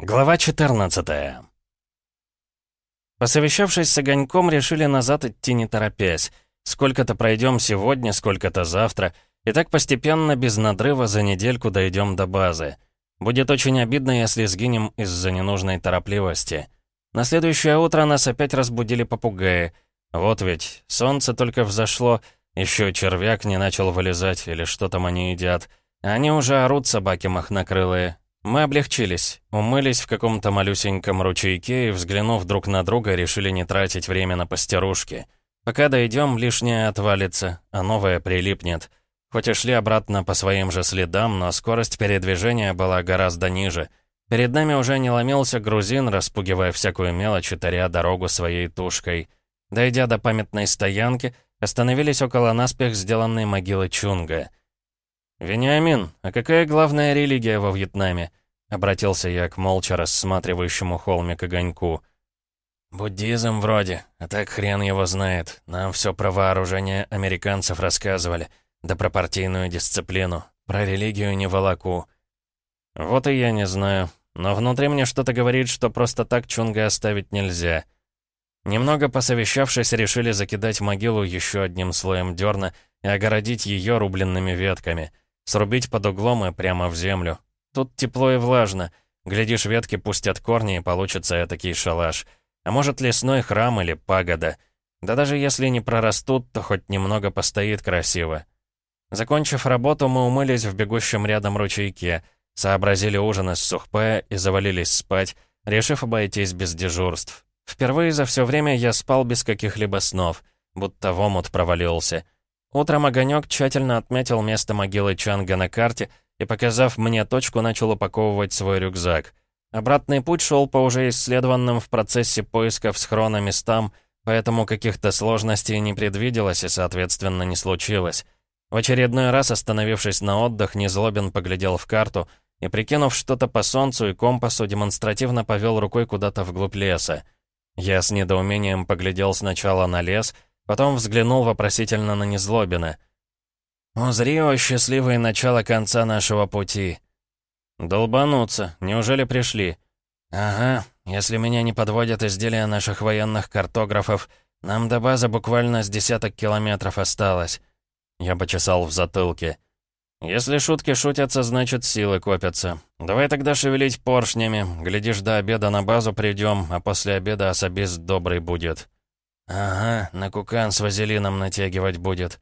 Глава 14 Посовещавшись с Огоньком, решили назад идти не торопясь. Сколько-то пройдем сегодня, сколько-то завтра, и так постепенно, без надрыва, за недельку дойдем до базы. Будет очень обидно, если сгинем из-за ненужной торопливости. На следующее утро нас опять разбудили попугаи. Вот ведь, солнце только взошло, еще червяк не начал вылезать, или что там они едят. Они уже орут, собаки махнокрылые, мы облегчились, умылись в каком-то малюсеньком ручейке и, взглянув друг на друга, решили не тратить время на постирушки. Пока дойдем, лишнее отвалится, а новое прилипнет. Хоть и шли обратно по своим же следам, но скорость передвижения была гораздо ниже. Перед нами уже не ломился грузин, распугивая всякую мелочь и таря дорогу своей тушкой. Дойдя до памятной стоянки, остановились около наспех сделанной могилы Чунга — «Вениамин, а какая главная религия во Вьетнаме?» — обратился я к молча рассматривающему холмик огоньку. «Буддизм вроде, а так хрен его знает. Нам все про вооружение американцев рассказывали, да про партийную дисциплину. Про религию не волоку». «Вот и я не знаю, но внутри мне что-то говорит, что просто так Чунга оставить нельзя». Немного посовещавшись, решили закидать могилу еще одним слоем дерна и огородить ее рубленными ветками — Срубить под углом и прямо в землю. Тут тепло и влажно. Глядишь, ветки пустят корни, и получится этакий шалаш. А может, лесной храм или пагода. Да даже если не прорастут, то хоть немного постоит красиво. Закончив работу, мы умылись в бегущем рядом ручейке, сообразили ужин из сухпая и завалились спать, решив обойтись без дежурств. Впервые за все время я спал без каких-либо снов, будто в омут провалился. Утром Огонек тщательно отметил место могилы Чанга на карте и, показав мне точку, начал упаковывать свой рюкзак. Обратный путь шел по уже исследованным в процессе поисков схрона местам, поэтому каких-то сложностей не предвиделось и, соответственно, не случилось. В очередной раз, остановившись на отдых, Незлобин поглядел в карту и, прикинув что-то по солнцу и компасу, демонстративно повел рукой куда-то вглубь леса. Я с недоумением поглядел сначала на лес — Потом взглянул вопросительно на Незлобина. «Узри, о счастливое начало конца нашего пути». «Долбануться. Неужели пришли?» «Ага. Если меня не подводят изделия наших военных картографов, нам до базы буквально с десяток километров осталось». Я почесал в затылке. «Если шутки шутятся, значит, силы копятся. Давай тогда шевелить поршнями. Глядишь, до обеда на базу придем, а после обеда особист добрый будет». «Ага, на кукан с вазелином натягивать будет.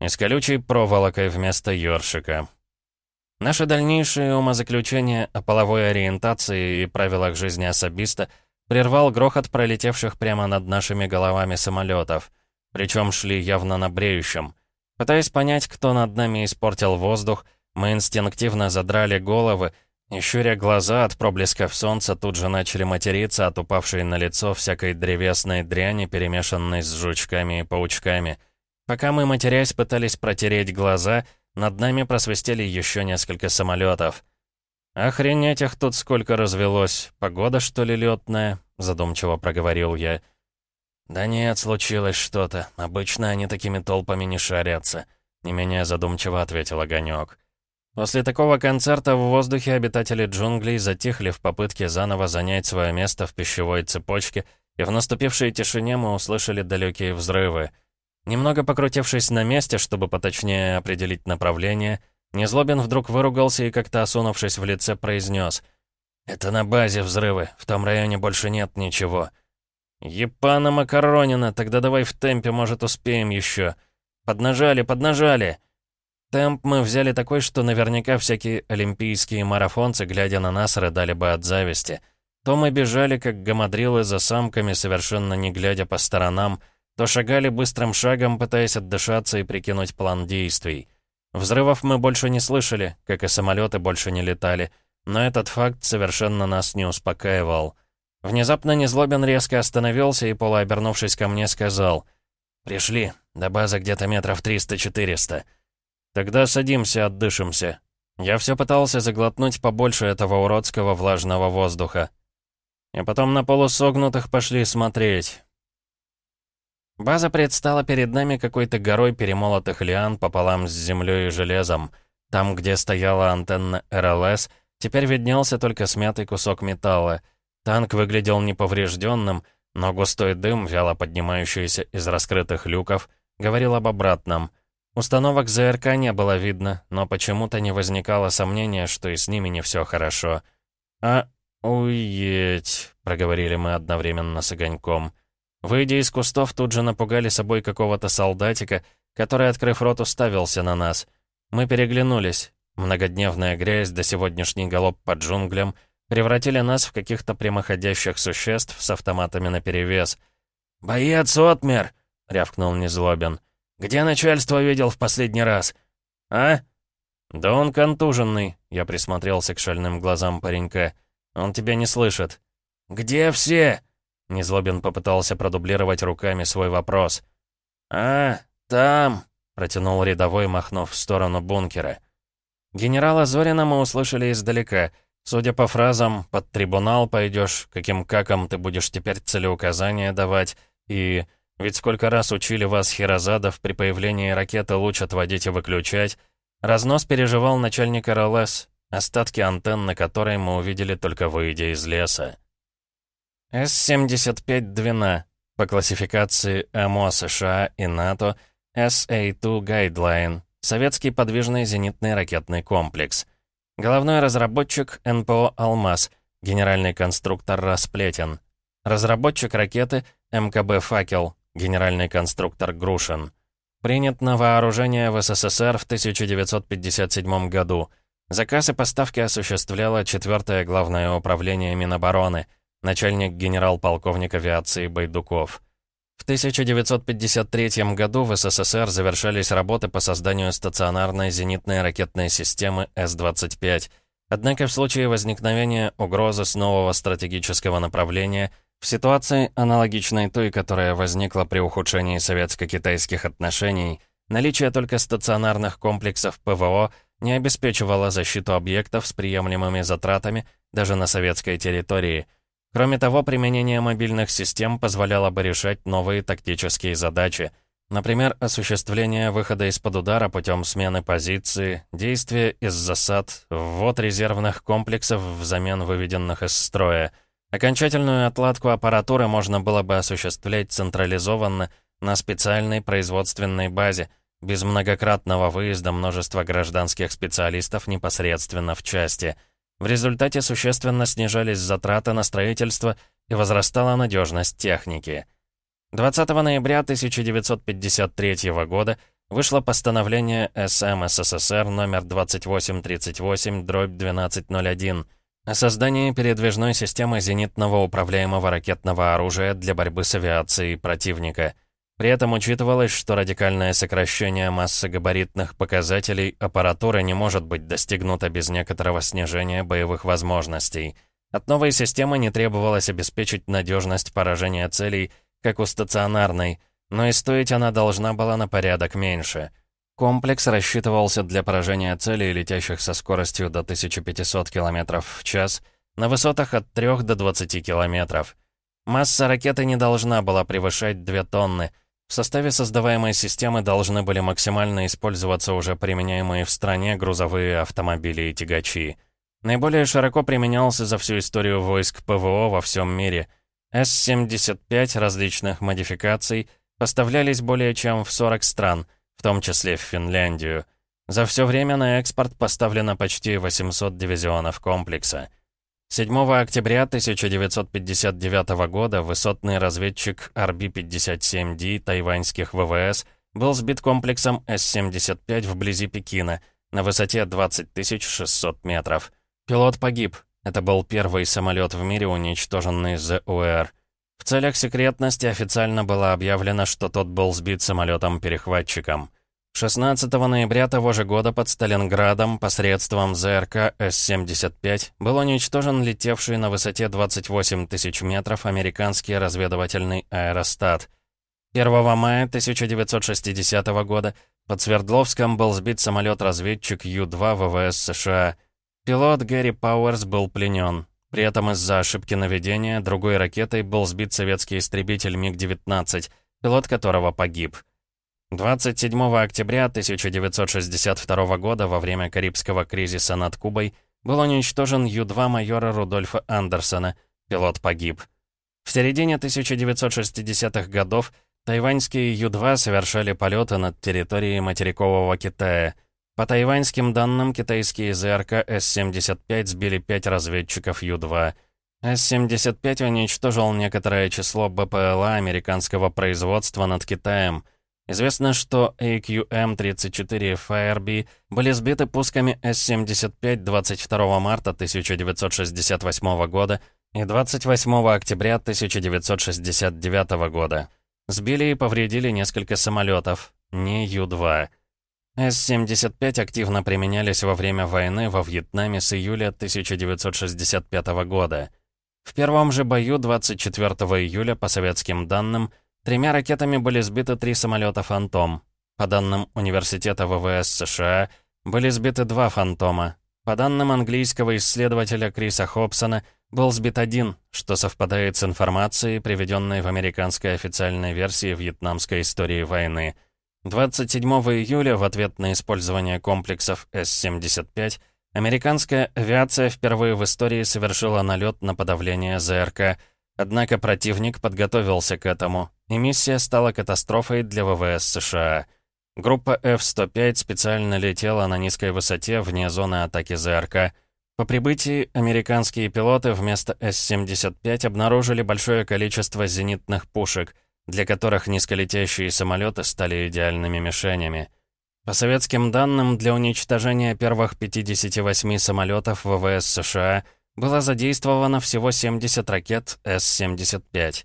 И с колючей проволокой вместо ёршика». Наше дальнейшее умозаключение о половой ориентации и правилах жизни особиста прервал грохот пролетевших прямо над нашими головами самолетов. Причем шли явно на бреющем. Пытаясь понять, кто над нами испортил воздух, мы инстинктивно задрали головы и, щуря глаза от проблесков солнца, тут же начали материться от упавшей на лицо всякой древесной дряни, перемешанной с жучками и паучками. Пока мы, матерясь, пытались протереть глаза, над нами просвистели еще несколько самолетов. «Охренеть их тут сколько развелось! Погода, что ли, летная?» — задумчиво проговорил я. «Да нет, случилось что-то. Обычно они такими толпами не шарятся», — не менее задумчиво ответил Огонек. После такого концерта в воздухе обитатели джунглей затихли в попытке заново занять свое место в пищевой цепочке, и в наступившей тишине мы услышали далекие взрывы. Немного покрутившись на месте, чтобы поточнее определить направление, Незлобин вдруг выругался и, как-то осунувшись в лице, произнес «Это на базе взрывы, в том районе больше нет ничего». «Епана Макаронина, тогда давай в темпе, может, успеем еще». «Поднажали, поднажали!» Темп мы взяли такой, что наверняка всякие олимпийские марафонцы, глядя на нас, рыдали бы от зависти. То мы бежали, как гамадрилы за самками, совершенно не глядя по сторонам, то шагали быстрым шагом, пытаясь отдышаться и прикинуть план действий. Взрывов мы больше не слышали, как и самолеты больше не летали, но этот факт совершенно нас не успокаивал. Внезапно Незлобин резко остановился и, полуобернувшись ко мне, сказал «Пришли, до базы где-то метров триста-четыреста». «Тогда садимся, отдышимся». Я все пытался заглотнуть побольше этого уродского влажного воздуха. И потом на полусогнутых пошли смотреть. База предстала перед нами какой-то горой перемолотых лиан пополам с землей и железом. Там, где стояла антенна РЛС, Теперь виднелся только смятый кусок металла. Танк выглядел неповрежденным, но густой дым, вяло поднимающийся из раскрытых люков, говорил об обратном. Установок ЗРК не было видно, но почему-то не возникало сомнения, что и с ними не все хорошо. «А, уедь», — проговорили мы одновременно с огоньком. Выйдя из кустов, тут же напугали собой какого-то солдатика, который, открыв рот, уставился на нас. Мы переглянулись. Многодневная грязь до сегодняшний галоп по джунглям превратили нас в каких-то прямоходящих существ с автоматами наперевес. «Боец, отмер!» — рявкнул Незлобин. «Где начальство видел в последний раз?» «А?» «Да он контуженный», — я присмотрелся к шальным глазам паренька. «Он тебя не слышит». «Где все?» Незлобин попытался продублировать руками свой вопрос. «А, там», — протянул рядовой, махнув в сторону бункера. Генерала Зорина мы услышали издалека. Судя по фразам «под трибунал пойдешь», «каким каком ты будешь теперь целеуказания давать» и «ведь сколько раз учили вас Хирозадов при появлении ракеты луч отводить и выключать», разнос переживал начальник РЛС, остатки антенны которой мы увидели только выйдя из леса. С-75 Двина по классификации МО США и НАТО SA-2 Guideline Советский подвижный зенитный ракетный комплекс. Головной разработчик НПО «Алмаз», генеральный конструктор «Расплетен». Разработчик ракеты МКБ «Факел», генеральный конструктор «Грушин». Принят на вооружение в СССР в 1957 году. Заказ и поставки осуществляло 4 Главное управление Минобороны, начальник генерал-полковник авиации Байдуков. В 1953 году в СССР завершались работы по созданию стационарной зенитной ракетной системы С-25. Однако в случае возникновения угрозы с нового стратегического направления, в ситуации, аналогичной той, которая возникла при ухудшении советско-китайских отношений, наличие только стационарных комплексов ПВО не обеспечивало защиту объектов с приемлемыми затратами даже на советской территории – Кроме того, применение мобильных систем позволяло бы решать новые тактические задачи. Например, осуществление выхода из-под удара путем смены позиции, действия из засад, ввод резервных комплексов взамен выведенных из строя. Окончательную отладку аппаратуры можно было бы осуществлять централизованно на специальной производственной базе, без многократного выезда множества гражданских специалистов непосредственно в части – в результате существенно снижались затраты на строительство и возрастала надежность техники. 20 ноября 1953 года вышло постановление СМ СССР номер 2838-1201 о создании передвижной системы зенитного управляемого ракетного оружия для борьбы с авиацией противника – при этом учитывалось, что радикальное сокращение массы габаритных показателей аппаратуры не может быть достигнуто без некоторого снижения боевых возможностей. От новой системы не требовалось обеспечить надежность поражения целей, как у стационарной, но и стоить она должна была на порядок меньше. Комплекс рассчитывался для поражения целей, летящих со скоростью до 1500 км в час, на высотах от 3 до 20 км. Масса ракеты не должна была превышать 2 тонны — в составе создаваемой системы должны были максимально использоваться уже применяемые в стране грузовые автомобили и тягачи. Наиболее широко применялся за всю историю войск ПВО во всем мире. С-75 различных модификаций поставлялись более чем в 40 стран, в том числе в Финляндию. За все время на экспорт поставлено почти 800 дивизионов комплекса. 7 октября 1959 года высотный разведчик RB-57D тайваньских ВВС был сбит комплексом С-75 вблизи Пекина на высоте 20 600 метров. Пилот погиб. Это был первый самолет в мире, уничтоженный ЗУР. В целях секретности официально было объявлено, что тот был сбит самолетом-перехватчиком. 16 ноября того же года под Сталинградом посредством ЗРК С-75 был уничтожен летевший на высоте 28 тысяч метров американский разведывательный аэростат. 1 мая 1960 года под Свердловском был сбит самолет-разведчик Ю-2 ВВС США. Пилот Гэри Пауэрс был пленен. При этом из-за ошибки наведения другой ракетой был сбит советский истребитель МиГ-19, пилот которого погиб. 27 октября 1962 года во время Карибского кризиса над Кубой был уничтожен Ю-2 майора Рудольфа Андерсона. Пилот погиб. В середине 1960-х годов тайваньские Ю-2 совершали полеты над территорией материкового Китая. По тайваньским данным, китайские ЗРК С-75 сбили пять разведчиков Ю-2. С-75 уничтожил некоторое число БПЛА американского производства над Китаем — Известно, что AQM-34 Firebee были сбиты пусками С-75 22 марта 1968 года и 28 октября 1969 года. Сбили и повредили несколько самолетов, не Ю-2. С-75 активно применялись во время войны во Вьетнаме с июля 1965 года. В первом же бою 24 июля, по советским данным, Тремя ракетами были сбиты три самолета «Фантом». По данным Университета ВВС США, были сбиты два «Фантома». По данным английского исследователя Криса Хобсона, был сбит один, что совпадает с информацией, приведенной в американской официальной версии вьетнамской истории войны. 27 июля в ответ на использование комплексов С-75 американская авиация впервые в истории совершила налет на подавление ЗРК, однако противник подготовился к этому, и миссия стала катастрофой для ВВС США. Группа F-105 специально летела на низкой высоте вне зоны атаки ЗРК. По прибытии американские пилоты вместо С-75 обнаружили большое количество зенитных пушек, для которых низколетящие самолеты стали идеальными мишенями. По советским данным, для уничтожения первых 58 самолетов ВВС США было задействовано всего 70 ракет С-75.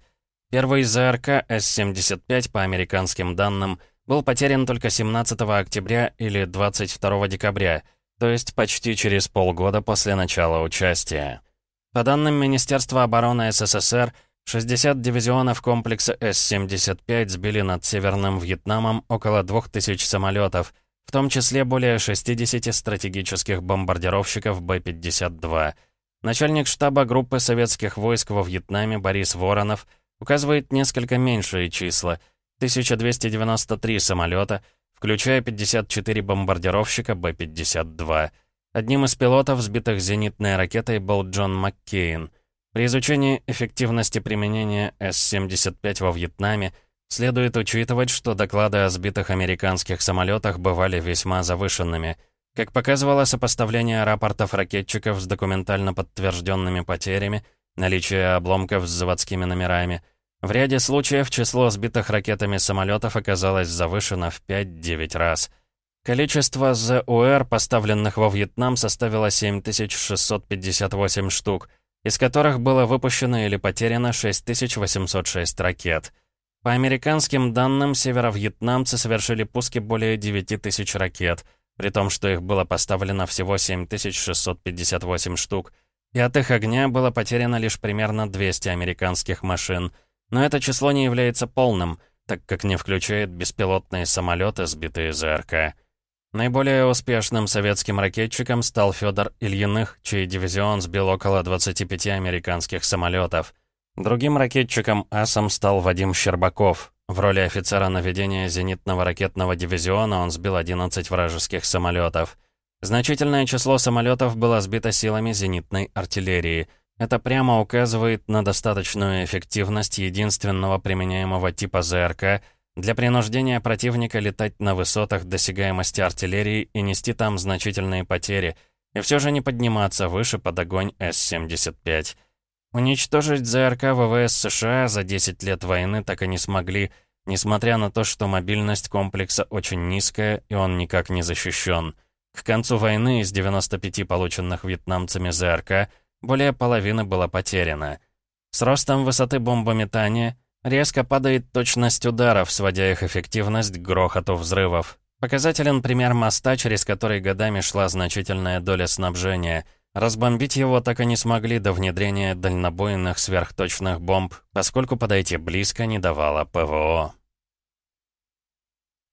Первый ЗРК С-75, по американским данным, был потерян только 17 октября или 22 декабря, то есть почти через полгода после начала участия. По данным Министерства обороны СССР, 60 дивизионов комплекса С-75 сбили над Северным Вьетнамом около 2000 самолетов, в том числе более 60 стратегических бомбардировщиков Б-52. Начальник штаба группы советских войск во Вьетнаме Борис Воронов – указывает несколько меньшие числа — 1293 самолета, включая 54 бомбардировщика Б-52. Одним из пилотов, сбитых зенитной ракетой, был Джон Маккейн. При изучении эффективности применения С-75 во Вьетнаме следует учитывать, что доклады о сбитых американских самолетах бывали весьма завышенными. Как показывало сопоставление рапортов ракетчиков с документально подтвержденными потерями, наличие обломков с заводскими номерами — в ряде случаев число сбитых ракетами самолетов оказалось завышено в 5-9 раз. Количество ЗУР, поставленных во Вьетнам, составило 7658 штук, из которых было выпущено или потеряно 6806 ракет. По американским данным, северо-вьетнамцы совершили пуски более 9000 ракет, при том, что их было поставлено всего 7658 штук, и от их огня было потеряно лишь примерно 200 американских машин — но это число не является полным, так как не включает беспилотные самолеты, сбитые ЗРК. Наиболее успешным советским ракетчиком стал Федор Ильиных, чей дивизион сбил около 25 американских самолетов. Другим ракетчиком асом стал Вадим Щербаков. В роли офицера наведения зенитного ракетного дивизиона он сбил 11 вражеских самолетов. Значительное число самолетов было сбито силами зенитной артиллерии — это прямо указывает на достаточную эффективность единственного применяемого типа ЗРК для принуждения противника летать на высотах досягаемости артиллерии и нести там значительные потери, и все же не подниматься выше под огонь С-75. Уничтожить ЗРК ВВС США за 10 лет войны так и не смогли, несмотря на то, что мобильность комплекса очень низкая и он никак не защищен. К концу войны из 95 полученных вьетнамцами ЗРК – более половины было потеряно. С ростом высоты бомбометания резко падает точность ударов, сводя их эффективность к грохоту взрывов. Показателен пример моста, через который годами шла значительная доля снабжения. Разбомбить его так и не смогли до внедрения дальнобойных сверхточных бомб, поскольку подойти близко не давало ПВО.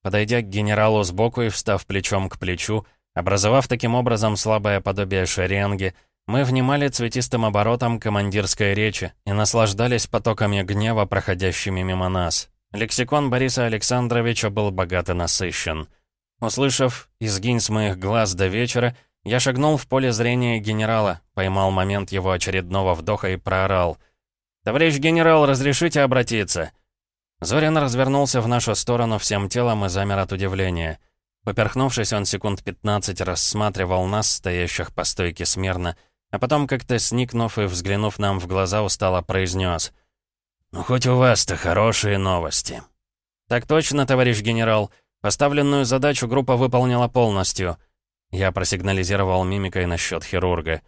Подойдя к генералу сбоку и встав плечом к плечу, образовав таким образом слабое подобие шеренги, мы внимали цветистым оборотом командирской речи и наслаждались потоками гнева, проходящими мимо нас. Лексикон Бориса Александровича был богат и насыщен. Услышав «изгинь с моих глаз до вечера», Я шагнул в поле зрения генерала, поймал момент его очередного вдоха и проорал. «Товарищ генерал, разрешите обратиться?» Зорин развернулся в нашу сторону всем телом и замер от удивления. Поперхнувшись, он секунд 15 рассматривал нас, стоящих по стойке смирно, а потом, как-то сникнув и взглянув нам в глаза, устало произнес. «Ну, хоть у вас-то хорошие новости». «Так точно, товарищ генерал. Поставленную задачу группа выполнила полностью». Я просигнализировал мимикой насчет хирурга.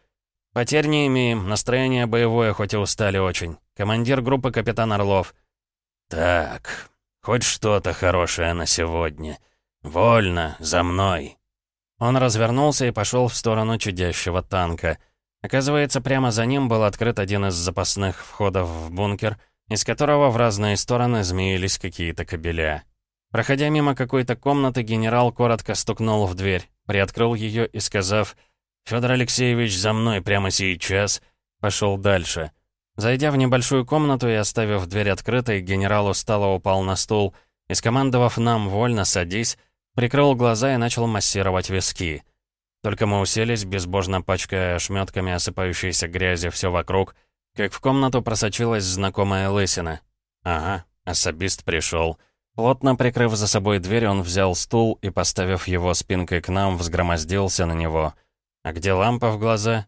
«Потерь не имеем, настроение боевое, хоть и устали очень. Командир группы капитан Орлов». «Так, хоть что-то хорошее на сегодня. Вольно, за мной». Он развернулся и пошел в сторону чудящего танка. Оказывается, прямо за ним был открыт один из запасных входов в бункер, из которого в разные стороны змеились какие-то кабеля. Проходя мимо какой-то комнаты, генерал коротко стукнул в дверь, приоткрыл ее и, сказав «Федор Алексеевич, за мной прямо сейчас», пошел дальше. Зайдя в небольшую комнату и оставив дверь открытой, генерал устало упал на стул и, скомандовав нам «Вольно, садись», прикрыл глаза и начал массировать виски. Только мы уселись, безбожно пачкая ошметками осыпающейся грязи все вокруг, как в комнату просочилась знакомая лысина. Ага, особист пришел. Плотно прикрыв за собой дверь, он взял стул и, поставив его спинкой к нам, взгромоздился на него. «А где лампа в глаза?»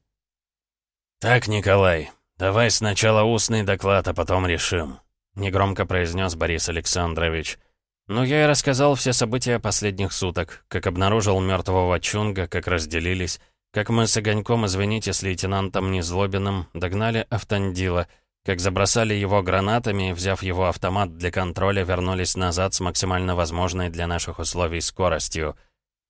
«Так, Николай, давай сначала устный доклад, а потом решим», — негромко произнес Борис Александрович. Ну, я и рассказал все события последних суток, как обнаружил мертвого Чунга, как разделились, как мы с Огоньком, извините, с лейтенантом Незлобиным, догнали Автандила — как забросали его гранатами, взяв его автомат для контроля, вернулись назад с максимально возможной для наших условий скоростью.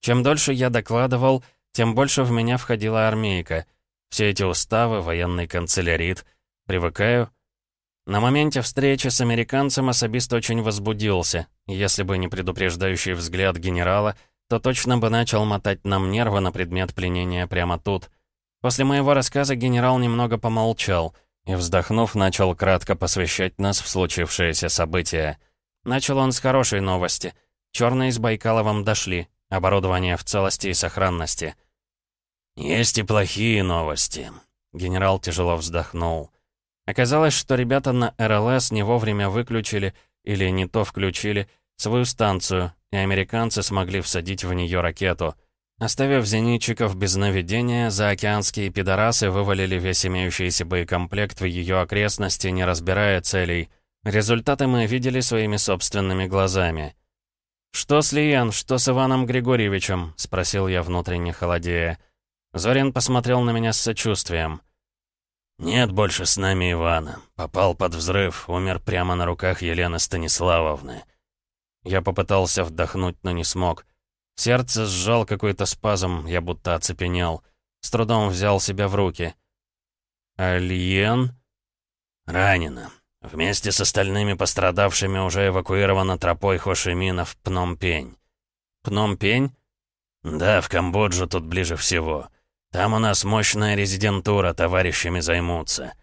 Чем дольше я докладывал, тем больше в меня входила армейка. Все эти уставы, военный канцелярит. Привыкаю. На моменте встречи с американцем особист очень возбудился. Если бы не предупреждающий взгляд генерала, то точно бы начал мотать нам нервы на предмет пленения прямо тут. После моего рассказа генерал немного помолчал — и, вздохнув, начал кратко посвящать нас в случившееся событие. Начал он с хорошей новости. Черные с Байкаловым дошли. Оборудование в целости и сохранности. «Есть и плохие новости», — генерал тяжело вздохнул. Оказалось, что ребята на РЛС не вовремя выключили, или не то включили, свою станцию, и американцы смогли всадить в нее ракету — Оставив зенитчиков без наведения, заокеанские пидорасы вывалили весь имеющийся боекомплект в ее окрестности, не разбирая целей. Результаты мы видели своими собственными глазами. «Что с Лиян, что с Иваном Григорьевичем?» — спросил я внутренне холодея. Зорин посмотрел на меня с сочувствием. «Нет больше с нами Ивана. Попал под взрыв, умер прямо на руках Елены Станиславовны». Я попытался вдохнуть, но не смог. Сердце сжал какой-то спазм, я будто оцепенел. С трудом взял себя в руки. «Альен?» «Ранена. Вместе с остальными пострадавшими уже эвакуирована тропой Хошимина в Пномпень». «Пномпень?» «Да, в Камбоджу тут ближе всего. Там у нас мощная резидентура, товарищами займутся».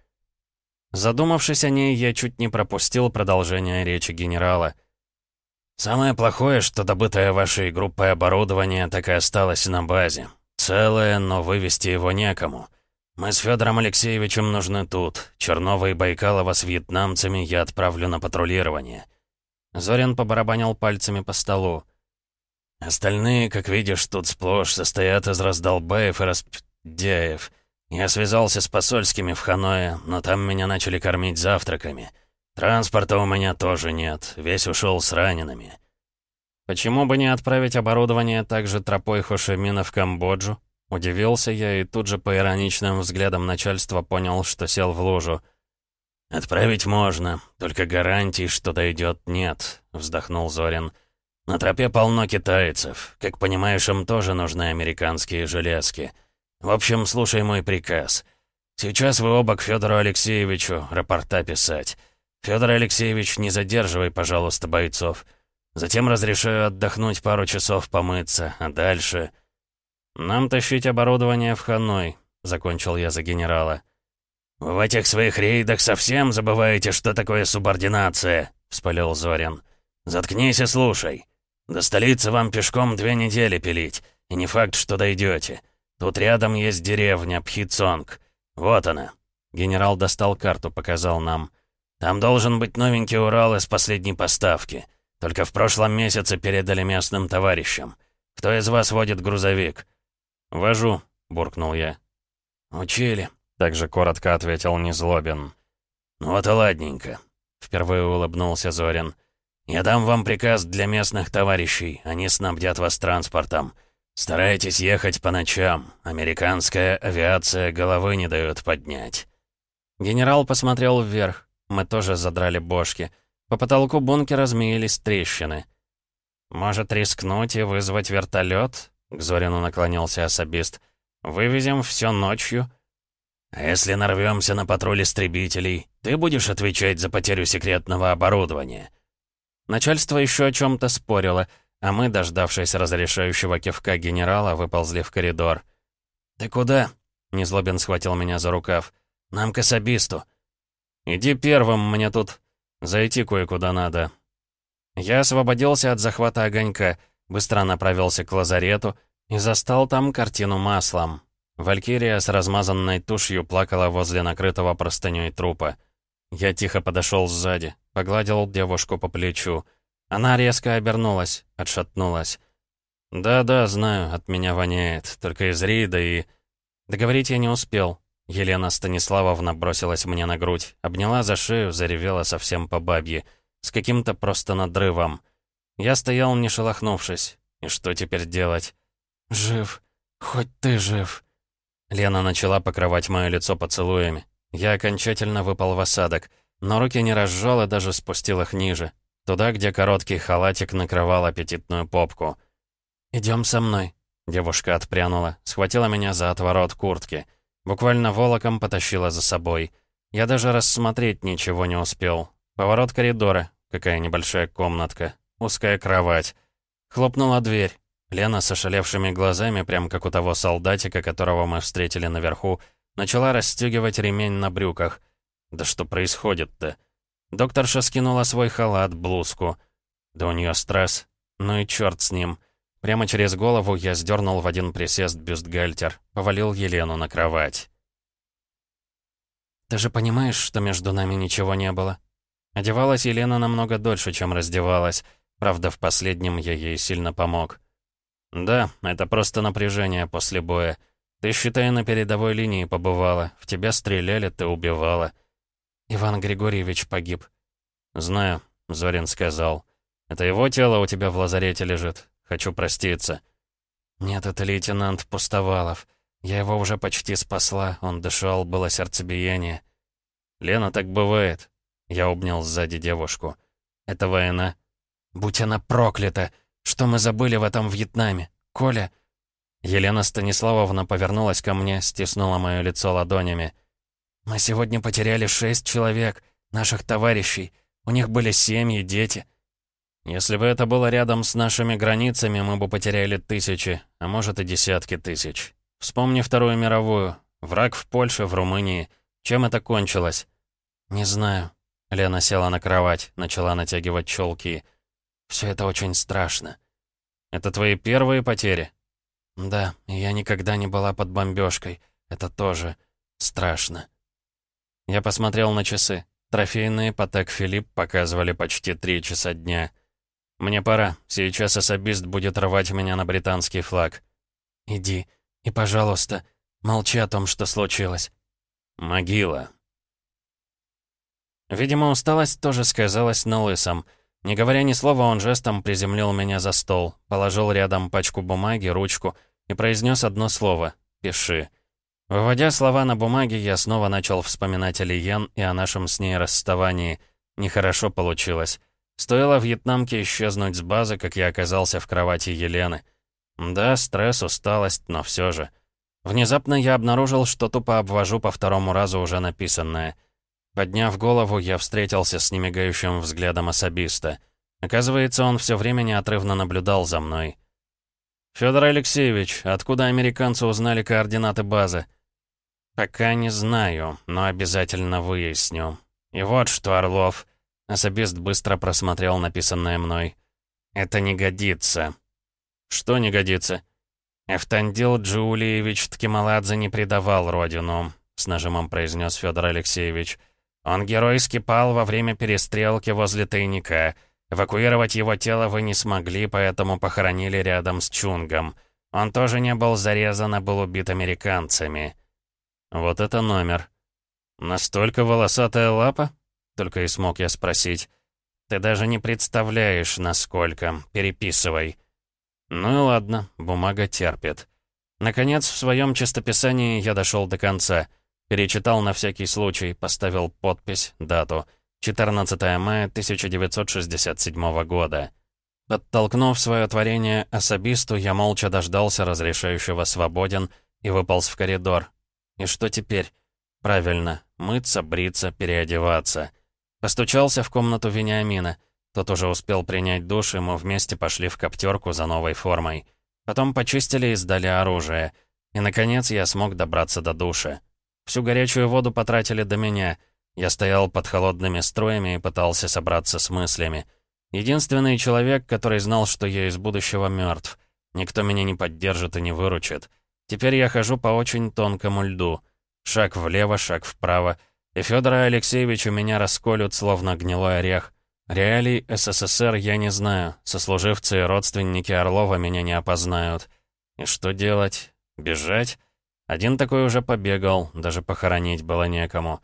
Задумавшись о ней, я чуть не пропустил продолжение речи генерала — «Самое плохое, что добытое вашей группой оборудование так и осталось на базе. Целое, но вывести его некому. Мы с Федором Алексеевичем нужны тут. Чернова и Байкалова с вьетнамцами я отправлю на патрулирование». Зорин побарабанил пальцами по столу. «Остальные, как видишь, тут сплошь состоят из раздолбаев и распдяев. Я связался с посольскими в Ханое, но там меня начали кормить завтраками». «Транспорта у меня тоже нет, весь ушел с ранеными». «Почему бы не отправить оборудование также тропой Хошимина в Камбоджу?» Удивился я и тут же по ироничным взглядам начальства понял, что сел в лужу. «Отправить можно, только гарантий, что дойдет, нет», — вздохнул Зорин. «На тропе полно китайцев. Как понимаешь, им тоже нужны американские железки. В общем, слушай мой приказ. Сейчас вы оба к Федору Алексеевичу рапорта писать. «Федор Алексеевич, не задерживай, пожалуйста, бойцов. Затем разрешаю отдохнуть пару часов, помыться, а дальше...» «Нам тащить оборудование в Ханой», — закончил я за генерала. «Вы в этих своих рейдах совсем забываете, что такое субординация», — вспылил Зорин. «Заткнись и слушай. До столицы вам пешком две недели пилить, и не факт, что дойдете. Тут рядом есть деревня Пхицонг. Вот она». Генерал достал карту, показал нам. «Там должен быть новенький Урал из последней поставки. Только в прошлом месяце передали местным товарищам. Кто из вас водит грузовик?» «Вожу», — буркнул я. «Учили», — также коротко ответил Незлобин. «Ну вот и ладненько», — впервые улыбнулся Зорин. «Я дам вам приказ для местных товарищей, они снабдят вас транспортом. Старайтесь ехать по ночам, американская авиация головы не дает поднять». Генерал посмотрел вверх, мы тоже задрали бошки. По потолку бункера змеились трещины. «Может, рискнуть и вызвать вертолет? К Зорину наклонился особист. «Вывезем все ночью?» «А если нарвемся на патруль истребителей, ты будешь отвечать за потерю секретного оборудования?» Начальство еще о чем-то спорило, а мы, дождавшись разрешающего кивка генерала, выползли в коридор. «Ты куда?» — Незлобин схватил меня за рукав. «Нам к особисту». «Иди первым, мне тут зайти кое-куда надо». Я освободился от захвата огонька, быстро направился к лазарету и застал там картину маслом. Валькирия с размазанной тушью плакала возле накрытого простыней трупа. Я тихо подошел сзади, погладил девушку по плечу. Она резко обернулась, отшатнулась. «Да-да, знаю, от меня воняет, только из Рида и...» Договорить я не успел. Елена Станиславовна бросилась мне на грудь, обняла за шею, заревела совсем по бабье, с каким-то просто надрывом. Я стоял, не шелохнувшись. И что теперь делать? «Жив. Хоть ты жив». Лена начала покрывать мое лицо поцелуями. Я окончательно выпал в осадок, но руки не разжал и даже спустил их ниже, туда, где короткий халатик накрывал аппетитную попку. «Идем со мной», — девушка отпрянула, схватила меня за отворот куртки. Буквально волоком потащила за собой. Я даже рассмотреть ничего не успел. Поворот коридора, какая небольшая комнатка, узкая кровать. Хлопнула дверь. Лена с ошалевшими глазами, прям как у того солдатика, которого мы встретили наверху, Начала расстегивать ремень на брюках. Да что происходит-то? Докторша скинула свой халат, блузку. Да у нее стресс. Ну и черт с ним. Прямо через голову я сдернул в один присест бюстгальтер, повалил Елену на кровать. «Ты же понимаешь, что между нами ничего не было?» Одевалась Елена намного дольше, чем раздевалась. Правда, в последнем я ей сильно помог. «Да, это просто напряжение после боя. Ты, считай, на передовой линии побывала. В тебя стреляли, ты убивала. Иван Григорьевич погиб. Знаю, Зорин сказал. Это его тело у тебя в лазарете лежит. Хочу проститься. Нет, это лейтенант Пустовалов. Я его уже почти спасла. Он дышал, было сердцебиение. Лена, так бывает. Я обнял сзади девушку. Это война. Будь она проклята! Что мы забыли в этом Вьетнаме? Коля, Елена Станиславовна повернулась ко мне, стиснула мое лицо ладонями. «Мы сегодня потеряли шесть человек, наших товарищей. У них были семьи, дети. Если бы это было рядом с нашими границами, мы бы потеряли тысячи, а может и десятки тысяч. Вспомни Вторую мировую. Враг в Польше, в Румынии. Чем это кончилось?» «Не знаю». Лена села на кровать, начала натягивать челки. «Все это очень страшно». «Это твои первые потери?» Да, я никогда не была под бомбежкой. Это тоже страшно. Я посмотрел на часы. Трофейные Патек Филипп показывали почти три часа дня. Мне пора. Сейчас особист будет рвать меня на британский флаг. Иди. И, пожалуйста, молчи о том, что случилось. Могила. Видимо, усталость тоже сказалась на лысом. Не говоря ни слова, он жестом приземлил меня за стол, положил рядом пачку бумаги, ручку и произнес одно слово «Пиши». Выводя слова на бумаге, я снова начал вспоминать о Лиян и о нашем с ней расставании. Нехорошо получилось. Стоило вьетнамке исчезнуть с базы, как я оказался в кровати Елены. Да, стресс, усталость, но все же. Внезапно я обнаружил, что тупо обвожу по второму разу уже написанное — Подняв голову, я встретился с немигающим взглядом особиста. Оказывается, он все время неотрывно наблюдал за мной. «Федор Алексеевич, откуда американцы узнали координаты базы?» «Пока не знаю, но обязательно выясню. И вот что, Орлов...» Особист быстро просмотрел написанное мной. «Это не годится». «Что не годится?» «Эфтандил Джулиевич Ткемаладзе не предавал родину», — с нажимом произнес Федор Алексеевич. «Он геройски пал во время перестрелки возле тайника. Эвакуировать его тело вы не смогли, поэтому похоронили рядом с Чунгом. Он тоже не был зарезан, а был убит американцами». «Вот это номер». «Настолько волосатая лапа?» — только и смог я спросить. «Ты даже не представляешь, насколько. Переписывай». Ну и ладно, бумага терпит. Наконец, в своем чистописании я дошел до конца. Перечитал на всякий случай, поставил подпись, дату. 14 мая 1967 года. Подтолкнув свое творение особисту, я молча дождался разрешающего свободен и выполз в коридор. И что теперь? Правильно, мыться, бриться, переодеваться. Постучался в комнату Вениамина — тот уже успел принять душ, и мы вместе пошли в коптерку за новой формой. Потом почистили и сдали оружие. И, наконец, я смог добраться до душа. Всю горячую воду потратили до меня. Я стоял под холодными струями и пытался собраться с мыслями. Единственный человек, который знал, что я из будущего мертв. Никто меня не поддержит и не выручит. Теперь я хожу по очень тонкому льду. Шаг влево, шаг вправо. И Федора Алексеевича меня расколют, словно гнилой орех. Реалий СССР я не знаю. Сослуживцы и родственники Орлова меня не опознают. И что делать? Бежать? Один такой уже побегал, даже похоронить было некому.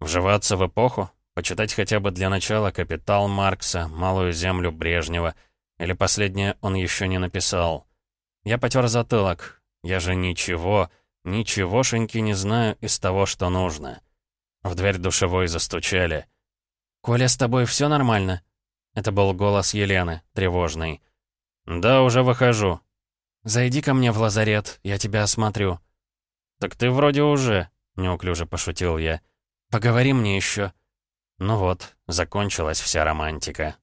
Вживаться в эпоху? Почитать хотя бы для начала «Капитал» Маркса, «Малую землю» Брежнева. Или последнее он еще не написал. Я потер затылок. Я же ничего, ничегошеньки не знаю из того, что нужно. В дверь душевой застучали. «Коля, с тобой все нормально?» Это был голос Елены, тревожный. «Да, уже выхожу». «Зайди ко мне в лазарет, я тебя осмотрю». «Так ты вроде уже», — неуклюже пошутил я. «Поговори мне еще». Ну вот, закончилась вся романтика.